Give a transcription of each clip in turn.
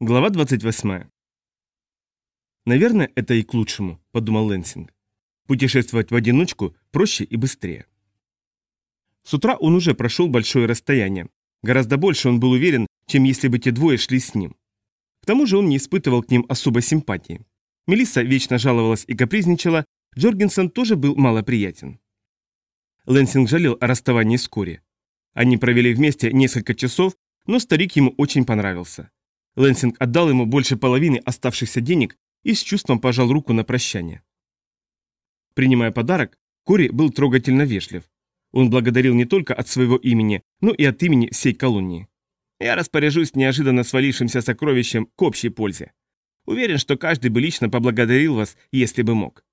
Глава 28. «Наверное, это и к лучшему», — подумал Лэнсинг. «Путешествовать в одиночку проще и быстрее». С утра он уже прошел большое расстояние. Гораздо больше он был уверен, чем если бы те двое шли с ним. К тому же он не испытывал к ним особой симпатии. Мелисса вечно жаловалась и капризничала, Джоргенсен тоже был малоприятен. Лэнсинг жалел о расставании с Кори. Они провели вместе несколько часов, но старик ему очень понравился. Лэнсинг отдал ему больше половины оставшихся денег и с чувством пожал руку на прощание. Принимая подарок, Кори был трогательно вежлив. Он благодарил не только от своего имени, но и от имени всей колонии. «Я распоряжусь неожиданно свалившимся сокровищем к общей пользе. Уверен, что каждый бы лично поблагодарил вас, если бы мог.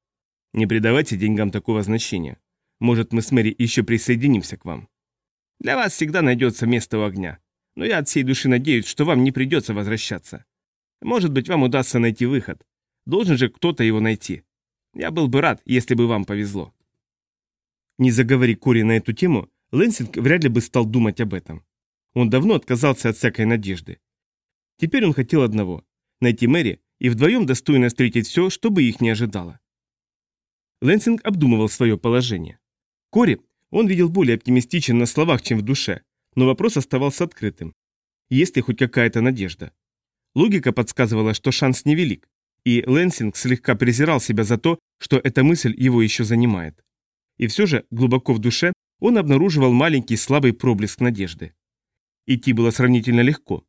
Не придавайте деньгам такого значения. Может, мы с Мэри еще присоединимся к вам. Для вас всегда найдется место у огня но я от всей души надеюсь, что вам не придется возвращаться. Может быть, вам удастся найти выход. Должен же кто-то его найти. Я был бы рад, если бы вам повезло. Не заговори Кори на эту тему, Лэнсинг вряд ли бы стал думать об этом. Он давно отказался от всякой надежды. Теперь он хотел одного – найти Мэри и вдвоем достойно встретить все, что бы их не ожидало. Лэнсинг обдумывал свое положение. Кори он видел более оптимистичен на словах, чем в душе, но вопрос оставался открытым. Есть ли хоть какая-то надежда? Логика подсказывала, что шанс невелик, и Лэнсинг слегка презирал себя за то, что эта мысль его еще занимает. И все же, глубоко в душе, он обнаруживал маленький слабый проблеск надежды. Идти было сравнительно легко.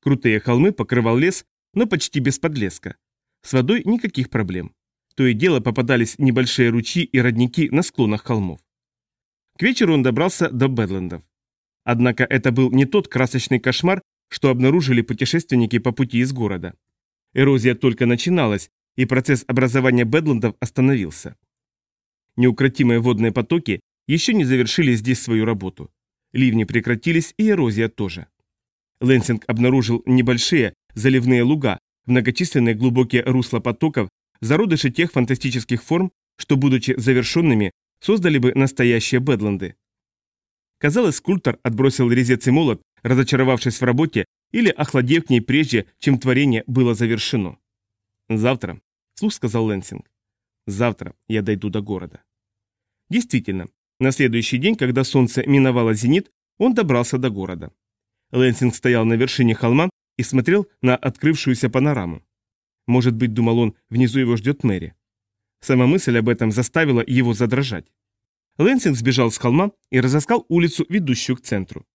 Крутые холмы покрывал лес, но почти без подлеска. С водой никаких проблем. То и дело попадались небольшие ручьи и родники на склонах холмов. К вечеру он добрался до Бэдлендов. Однако это был не тот красочный кошмар, что обнаружили путешественники по пути из города. Эрозия только начиналась, и процесс образования Бэдландов остановился. Неукротимые водные потоки еще не завершили здесь свою работу. Ливни прекратились, и эрозия тоже. Лэнсинг обнаружил небольшие заливные луга, многочисленные глубокие русла потоков, зародыши тех фантастических форм, что, будучи завершенными, создали бы настоящие Бэдланды. Казалось, скульптор отбросил резец и молот, разочаровавшись в работе или охладев к ней прежде, чем творение было завершено. «Завтра», — слух сказал Лэнсинг, — «завтра я дойду до города». Действительно, на следующий день, когда солнце миновало зенит, он добрался до города. Лэнсинг стоял на вершине холма и смотрел на открывшуюся панораму. Может быть, думал он, внизу его ждет Мэри. Сама мысль об этом заставила его задрожать. Лэнсинг сбежал с холма и разыскал улицу, ведущую к центру.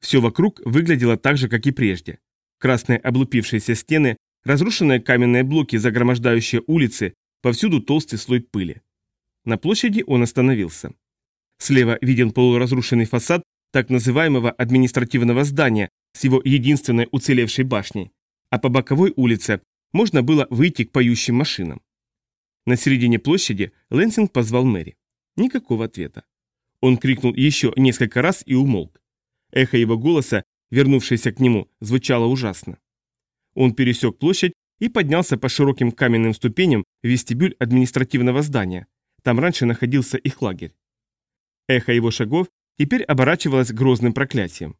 Все вокруг выглядело так же, как и прежде. Красные облупившиеся стены, разрушенные каменные блоки, загромождающие улицы, повсюду толстый слой пыли. На площади он остановился. Слева виден полуразрушенный фасад так называемого административного здания с его единственной уцелевшей башней, а по боковой улице можно было выйти к поющим машинам. На середине площади Лэнсинг позвал Мэри. Никакого ответа. Он крикнул еще несколько раз и умолк. Эхо его голоса, вернувшееся к нему, звучало ужасно. Он пересек площадь и поднялся по широким каменным ступеням в вестибюль административного здания. Там раньше находился их лагерь. Эхо его шагов теперь оборачивалось грозным проклятием.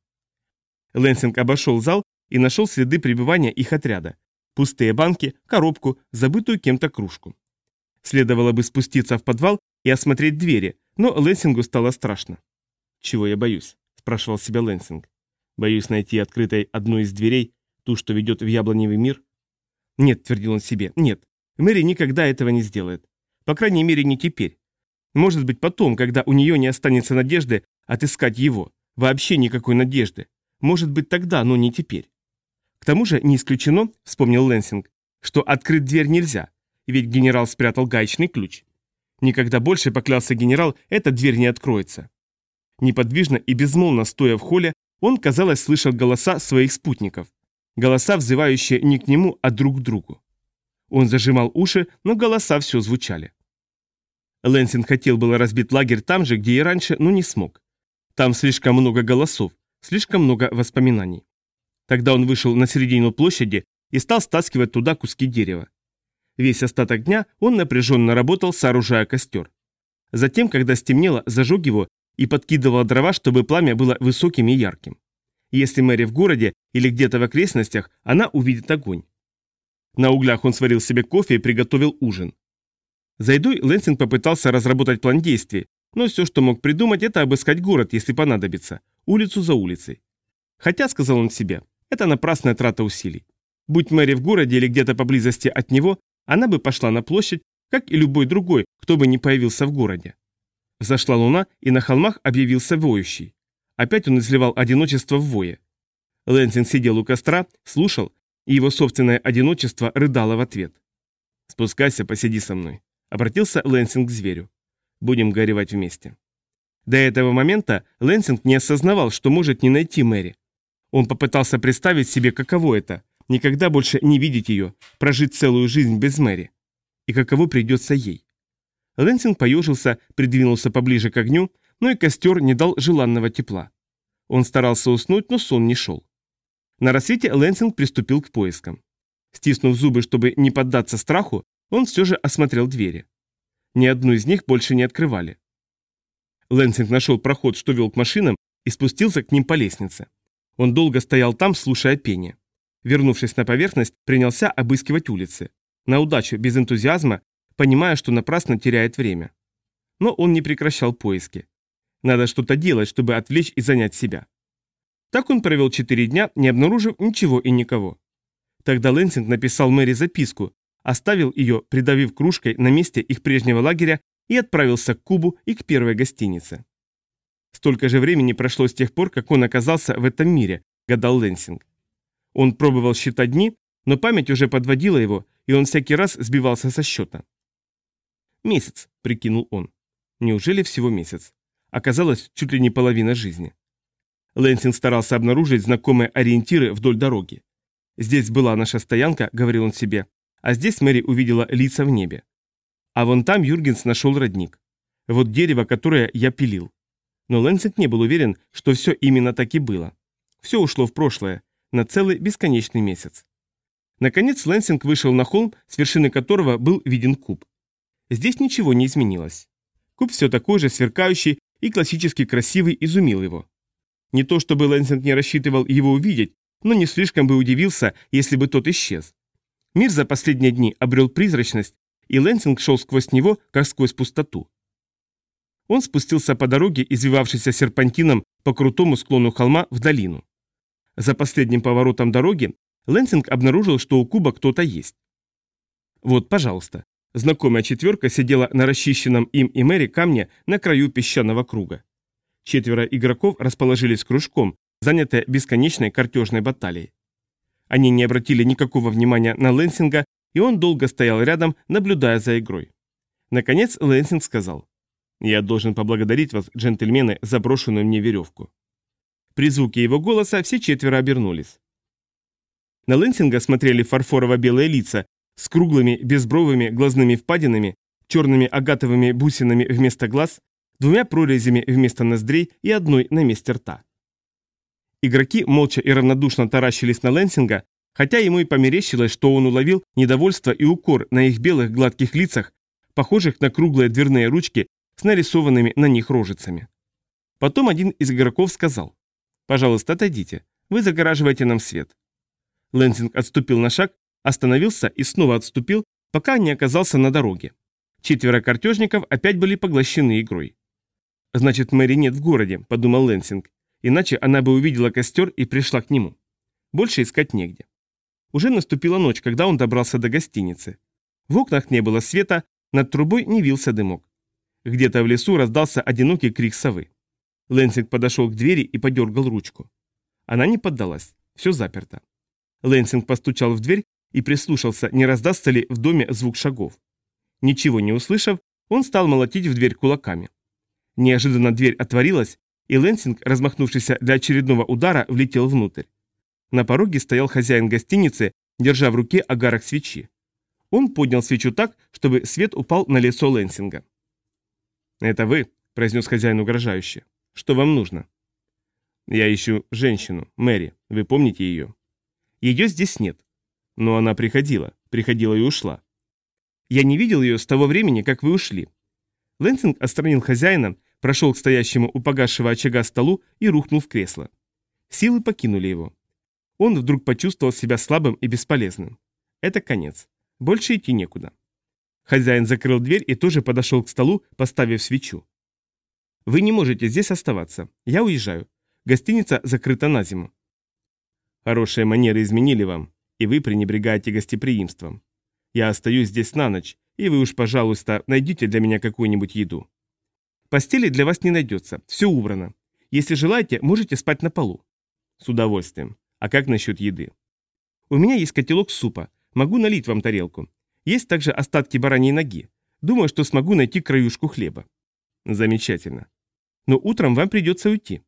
Лэнсинг обошел зал и нашел следы пребывания их отряда. Пустые банки, коробку, забытую кем-то кружку. Следовало бы спуститься в подвал и осмотреть двери, но Лэнсингу стало страшно. «Чего я боюсь?» – спрашивал себя Лэнсинг. «Боюсь найти открытой одну из дверей, ту, что ведет в яблоневый мир?» «Нет», – твердил он себе, – «нет. Мэри никогда этого не сделает. По крайней мере, не теперь. Может быть, потом, когда у нее не останется надежды отыскать его. Вообще никакой надежды. Может быть, тогда, но не теперь. К тому же не исключено, вспомнил Лэнсинг, что открыть дверь нельзя, ведь генерал спрятал гаечный ключ. Никогда больше, поклялся генерал, эта дверь не откроется. Неподвижно и безмолвно стоя в холле, он, казалось, слышал голоса своих спутников. Голоса, взывающие не к нему, а друг к другу. Он зажимал уши, но голоса все звучали. Лэнсин хотел было разбить лагерь там же, где и раньше, но не смог. Там слишком много голосов, слишком много воспоминаний. Тогда он вышел на середину площади и стал стаскивать туда куски дерева. Весь остаток дня он напряженно работал, сооружая костер. Затем, когда стемнело, зажег его и подкидывал дрова, чтобы пламя было высоким и ярким. Если Мэри в городе или где-то в окрестностях, она увидит огонь. На углях он сварил себе кофе и приготовил ужин. За едой Лэнсинг попытался разработать план действий, но все, что мог придумать, это обыскать город, если понадобится, улицу за улицей. Хотя, сказал он себе, это напрасная трата усилий. Будь Мэри в городе или где-то поблизости от него, она бы пошла на площадь, как и любой другой, кто бы ни появился в городе. Зашла луна, и на холмах объявился воющий. Опять он изливал одиночество в вое. Лэнсинг сидел у костра, слушал, и его собственное одиночество рыдало в ответ. «Спускайся, посиди со мной», — обратился Лэнсинг к зверю. «Будем горевать вместе». До этого момента Лэнсинг не осознавал, что может не найти Мэри. Он попытался представить себе, каково это – никогда больше не видеть ее, прожить целую жизнь без Мэри. И каково придется ей. Лэнсинг поежился, придвинулся поближе к огню, но и костер не дал желанного тепла. Он старался уснуть, но сон не шел. На рассвете Лэнсинг приступил к поискам. Стиснув зубы, чтобы не поддаться страху, он все же осмотрел двери. Ни одну из них больше не открывали. Лэнсинг нашел проход, что вел к машинам, и спустился к ним по лестнице. Он долго стоял там, слушая пение. Вернувшись на поверхность, принялся обыскивать улицы. На удачу, без энтузиазма, понимая, что напрасно теряет время. Но он не прекращал поиски. Надо что-то делать, чтобы отвлечь и занять себя. Так он провел четыре дня, не обнаружив ничего и никого. Тогда Лэнсинг написал Мэри записку, оставил ее, придавив кружкой на месте их прежнего лагеря и отправился к Кубу и к первой гостинице. Столько же времени прошло с тех пор, как он оказался в этом мире, гадал Лэнсинг. Он пробовал считать дни, но память уже подводила его, и он всякий раз сбивался со счета. «Месяц», — прикинул он. Неужели всего месяц? Оказалось, чуть ли не половина жизни. Лэнсинг старался обнаружить знакомые ориентиры вдоль дороги. «Здесь была наша стоянка», — говорил он себе, а здесь Мэри увидела лица в небе. А вон там Юргенс нашел родник. Вот дерево, которое я пилил. Но Лэнсинг не был уверен, что все именно так и было. Все ушло в прошлое, на целый бесконечный месяц. Наконец Лэнсинг вышел на холм, с вершины которого был виден куб. Здесь ничего не изменилось. Куб все такой же сверкающий и классически красивый изумил его. Не то чтобы Лэнсинг не рассчитывал его увидеть, но не слишком бы удивился, если бы тот исчез. Мир за последние дни обрел призрачность, и Лэнсинг шел сквозь него, как сквозь пустоту. Он спустился по дороге, извивавшейся серпантином по крутому склону холма в долину. За последним поворотом дороги Лэнсинг обнаружил, что у куба кто-то есть. Вот, пожалуйста. Знакомая четверка сидела на расчищенном им и Мэри камне на краю песчаного круга. Четверо игроков расположились кружком, занятые бесконечной картежной баталией. Они не обратили никакого внимания на Лэнсинга и он долго стоял рядом, наблюдая за игрой. Наконец Лэнсинг сказал, «Я должен поблагодарить вас, джентльмены, за брошенную мне веревку». При звуке его голоса все четверо обернулись. На Лэнсинга смотрели фарфорово-белые лица с круглыми, безбровыми глазными впадинами, черными агатовыми бусинами вместо глаз, двумя прорезями вместо ноздрей и одной на месте рта. Игроки молча и равнодушно таращились на Лэнсинга, хотя ему и померещилось, что он уловил недовольство и укор на их белых гладких лицах, похожих на круглые дверные ручки с нарисованными на них рожицами. Потом один из игроков сказал, «Пожалуйста, отойдите, вы загораживаете нам свет». Лэнсинг отступил на шаг, остановился и снова отступил, пока не оказался на дороге. Четверо картежников опять были поглощены игрой. «Значит, Мэри нет в городе», — подумал Лэнсинг, иначе она бы увидела костер и пришла к нему. Больше искать негде. Уже наступила ночь, когда он добрался до гостиницы. В окнах не было света, над трубой не вился дымок. Где-то в лесу раздался одинокий крик совы. Лэнсинг подошел к двери и подергал ручку. Она не поддалась, все заперто. Лэнсинг постучал в дверь и прислушался, не раздастся ли в доме звук шагов. Ничего не услышав, он стал молотить в дверь кулаками. Неожиданно дверь отворилась, и Лэнсинг, размахнувшийся для очередного удара, влетел внутрь. На пороге стоял хозяин гостиницы, держа в руке огарок свечи. Он поднял свечу так, чтобы свет упал на лицо Лэнсинга. «Это вы», — произнес хозяин угрожающе. «Что вам нужно?» «Я ищу женщину, Мэри. Вы помните ее?» «Ее здесь нет. Но она приходила. Приходила и ушла. Я не видел ее с того времени, как вы ушли». Лэнсинг отстранил хозяина, прошел к стоящему у погасшего очага столу и рухнул в кресло. Силы покинули его. Он вдруг почувствовал себя слабым и бесполезным. Это конец. Больше идти некуда. Хозяин закрыл дверь и тоже подошел к столу, поставив свечу. «Вы не можете здесь оставаться. Я уезжаю. Гостиница закрыта на зиму». «Хорошие манеры изменили вам, и вы пренебрегаете гостеприимством. Я остаюсь здесь на ночь, и вы уж, пожалуйста, найдите для меня какую-нибудь еду. Постели для вас не найдется, все убрано. Если желаете, можете спать на полу. С удовольствием. А как насчет еды? У меня есть котелок супа, могу налить вам тарелку. Есть также остатки бараньей ноги. Думаю, что смогу найти краюшку хлеба. Замечательно. Но утром вам придется уйти.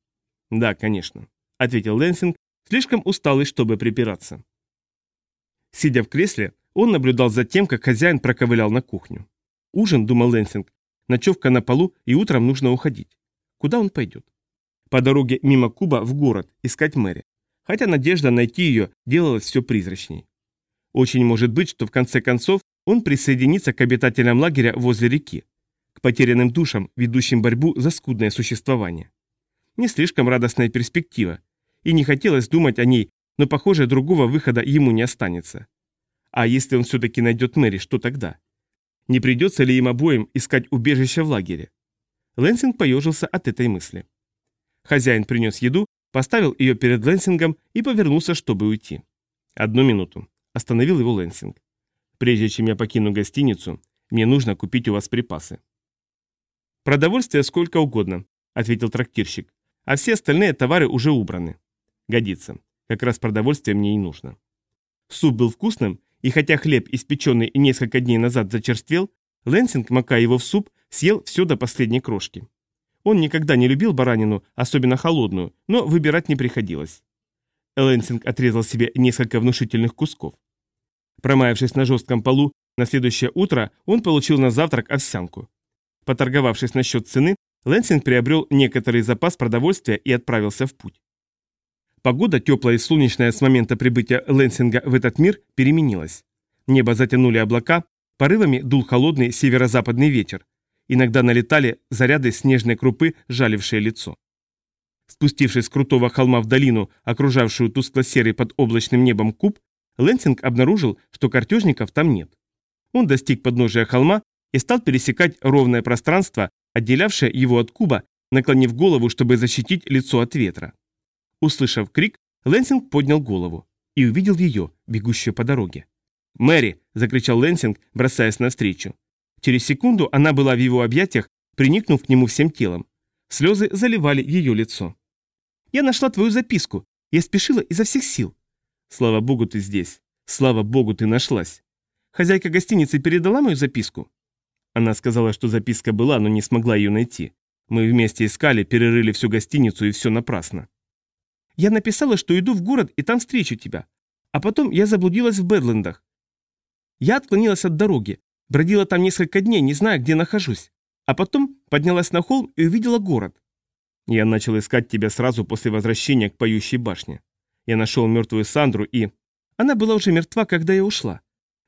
Да, конечно, ответил Лэнсинг, слишком усталый, чтобы припираться. Сидя в кресле, он наблюдал за тем, как хозяин проковылял на кухню. Ужин, думал Лэнсинг, ночевка на полу и утром нужно уходить. Куда он пойдет? По дороге мимо Куба в город искать Мэри. Хотя надежда найти ее делалась все призрачней. Очень может быть, что в конце концов он присоединится к обитателям лагеря возле реки, к потерянным душам, ведущим борьбу за скудное существование. Не слишком радостная перспектива, и не хотелось думать о ней, но, похоже, другого выхода ему не останется. А если он все-таки найдет Мэри, что тогда? Не придется ли им обоим искать убежище в лагере? Лэнсинг поежился от этой мысли. Хозяин принес еду, поставил ее перед Лэнсингом и повернулся, чтобы уйти. «Одну минуту», – остановил его Лэнсинг. «Прежде чем я покину гостиницу, мне нужно купить у вас припасы». «Продовольствие сколько угодно», – ответил трактирщик, «а все остальные товары уже убраны». «Годится. Как раз продовольствие мне и нужно». Суп был вкусным, и хотя хлеб, испеченный несколько дней назад, зачерствел, Лэнсинг, макая его в суп, съел все до последней крошки. Он никогда не любил баранину, особенно холодную, но выбирать не приходилось. Лэнсинг отрезал себе несколько внушительных кусков. Промаявшись на жестком полу, на следующее утро он получил на завтрак овсянку. Поторговавшись насчет цены, Лэнсинг приобрел некоторый запас продовольствия и отправился в путь. Погода, теплая и солнечная с момента прибытия Лэнсинга в этот мир, переменилась. Небо затянули облака, порывами дул холодный северо-западный ветер. Иногда налетали заряды снежной крупы, жалившие лицо. Спустившись с крутого холма в долину, окружавшую тускло-серый под облачным небом куб, Лэнсинг обнаружил, что картежников там нет. Он достиг подножия холма и стал пересекать ровное пространство, отделявшее его от куба, наклонив голову, чтобы защитить лицо от ветра. Услышав крик, Лэнсинг поднял голову и увидел ее, бегущую по дороге. «Мэри!» – закричал Лэнсинг, бросаясь навстречу. Через секунду она была в его объятиях, приникнув к нему всем телом. Слезы заливали ее лицо. «Я нашла твою записку. Я спешила изо всех сил». «Слава богу, ты здесь. Слава богу, ты нашлась. Хозяйка гостиницы передала мою записку?» Она сказала, что записка была, но не смогла ее найти. Мы вместе искали, перерыли всю гостиницу и все напрасно. Я написала, что иду в город и там встречу тебя. А потом я заблудилась в Бэдлендах. Я отклонилась от дороги, бродила там несколько дней, не зная, где нахожусь. А потом поднялась на холм и увидела город. Я начал искать тебя сразу после возвращения к поющей башне. Я нашел мертвую Сандру и... Она была уже мертва, когда я ушла.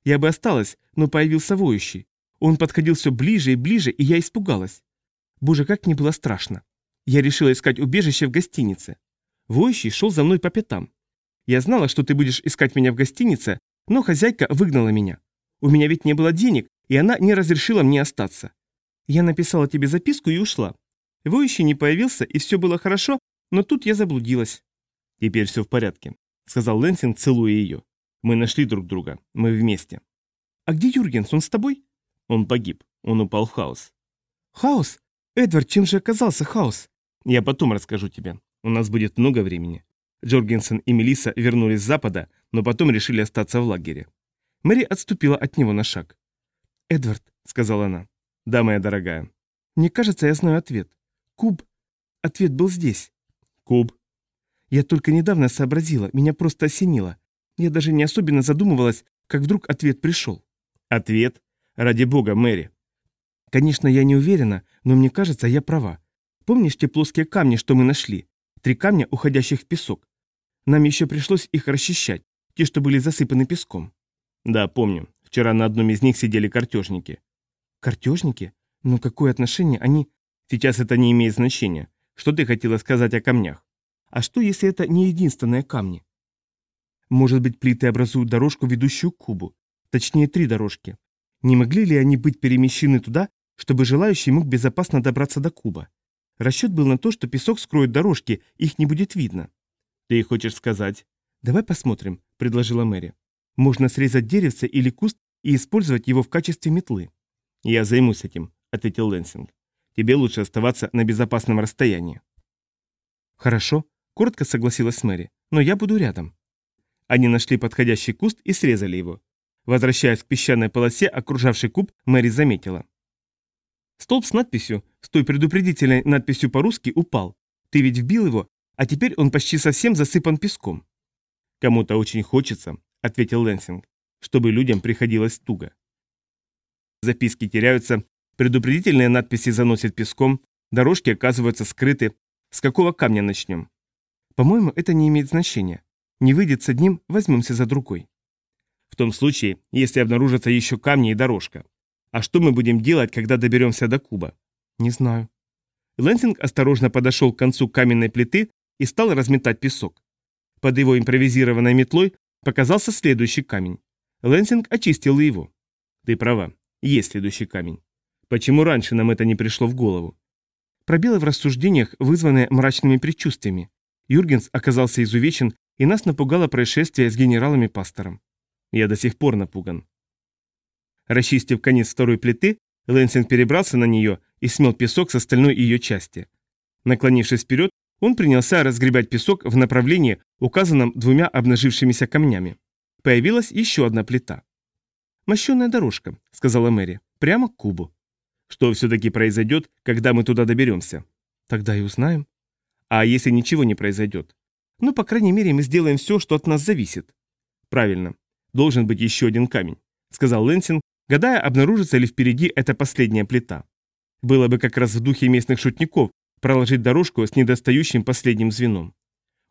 Я бы осталась, но появился воющий. Он подходил все ближе и ближе, и я испугалась. Боже, как мне было страшно. Я решила искать убежище в гостинице. Воющий шел за мной по пятам. Я знала, что ты будешь искать меня в гостинице, но хозяйка выгнала меня. У меня ведь не было денег, и она не разрешила мне остаться. Я написала тебе записку и ушла. Воющий не появился, и все было хорошо, но тут я заблудилась. Теперь все в порядке, сказал Лэнсинг, целуя ее. Мы нашли друг друга, мы вместе. А где Юргенс, он с тобой? Он погиб, он упал в хаос. Хаос? Эдвард, чем же оказался хаос? Я потом расскажу тебе. У нас будет много времени. Джоргенсен и Мелиса вернулись с запада, но потом решили остаться в лагере. Мэри отступила от него на шаг. «Эдвард», — сказала она. «Да, моя дорогая». «Мне кажется, я знаю ответ. Куб. Ответ был здесь». «Куб». Я только недавно сообразила, меня просто осенило. Я даже не особенно задумывалась, как вдруг ответ пришел. «Ответ? Ради бога, Мэри». «Конечно, я не уверена, но мне кажется, я права. Помнишь те плоские камни, что мы нашли? Три камня, уходящих в песок. Нам еще пришлось их расчищать, те, что были засыпаны песком. Да, помню. Вчера на одном из них сидели картежники. Картежники? Но какое отношение они... Сейчас это не имеет значения. Что ты хотела сказать о камнях? А что, если это не единственные камни? Может быть, плиты образуют дорожку, ведущую к кубу. Точнее, три дорожки. Не могли ли они быть перемещены туда, чтобы желающий мог безопасно добраться до куба? Расчет был на то, что песок скроет дорожки, их не будет видно. Ты хочешь сказать? Давай посмотрим, предложила Мэри. Можно срезать деревце или куст и использовать его в качестве метлы. Я займусь этим, ответил Лэнсинг. Тебе лучше оставаться на безопасном расстоянии. Хорошо, коротко согласилась Мэри, но я буду рядом. Они нашли подходящий куст и срезали его. Возвращаясь к песчаной полосе, окружавшей куб, Мэри заметила. Столб с надписью, с той предупредительной надписью по-русски, упал. Ты ведь вбил его, а теперь он почти совсем засыпан песком. Кому-то очень хочется, ответил Лэнсинг, чтобы людям приходилось туго. Записки теряются, предупредительные надписи заносят песком, дорожки оказываются скрыты. С какого камня начнем? По-моему, это не имеет значения. Не выйдет с одним, возьмемся за другой. В том случае, если обнаружатся еще камни и дорожка. А что мы будем делать, когда доберемся до куба? Не знаю. Лэнсинг осторожно подошел к концу каменной плиты и стал разметать песок. Под его импровизированной метлой показался следующий камень. Лэнсинг очистил его. Ты права, есть следующий камень. Почему раньше нам это не пришло в голову? Пробелы в рассуждениях, вызванные мрачными предчувствиями. Юргенс оказался изувечен и нас напугало происшествие с генералами-пастором. Я до сих пор напуган. Расчистив конец второй плиты, Лэнсинг перебрался на нее и смел песок с остальной ее части. Наклонившись вперед, он принялся разгребать песок в направлении, указанном двумя обнажившимися камнями. Появилась еще одна плита. «Мощеная дорожка», — сказала Мэри, — «прямо к кубу». «Что все-таки произойдет, когда мы туда доберемся?» «Тогда и узнаем». «А если ничего не произойдет?» Ну, по крайней мере, мы сделаем все, что от нас зависит. Правильно. Должен быть еще один камень, сказал Лэнсин, гадая, обнаружится ли впереди эта последняя плита. Было бы как раз в духе местных шутников проложить дорожку с недостающим последним звеном.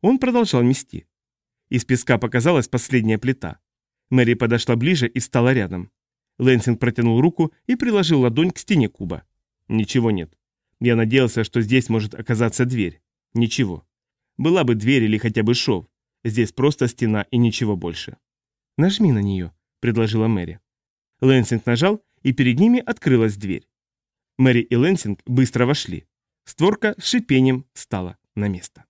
Он продолжал мести. Из песка показалась последняя плита. Мэри подошла ближе и стала рядом. Лэнсинг протянул руку и приложил ладонь к стене куба. Ничего нет. Я надеялся, что здесь может оказаться дверь. Ничего. Была бы дверь или хотя бы шов. Здесь просто стена и ничего больше. «Нажми на нее», — предложила Мэри. Лэнсинг нажал, и перед ними открылась дверь. Мэри и Лэнсинг быстро вошли. Створка с шипением встала на место.